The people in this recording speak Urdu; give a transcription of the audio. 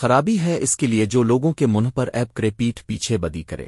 خرابی ہے اس کے لیے جو لوگوں کے منہ پر ایپ کرے پیٹھ پیچھے بدی کرے۔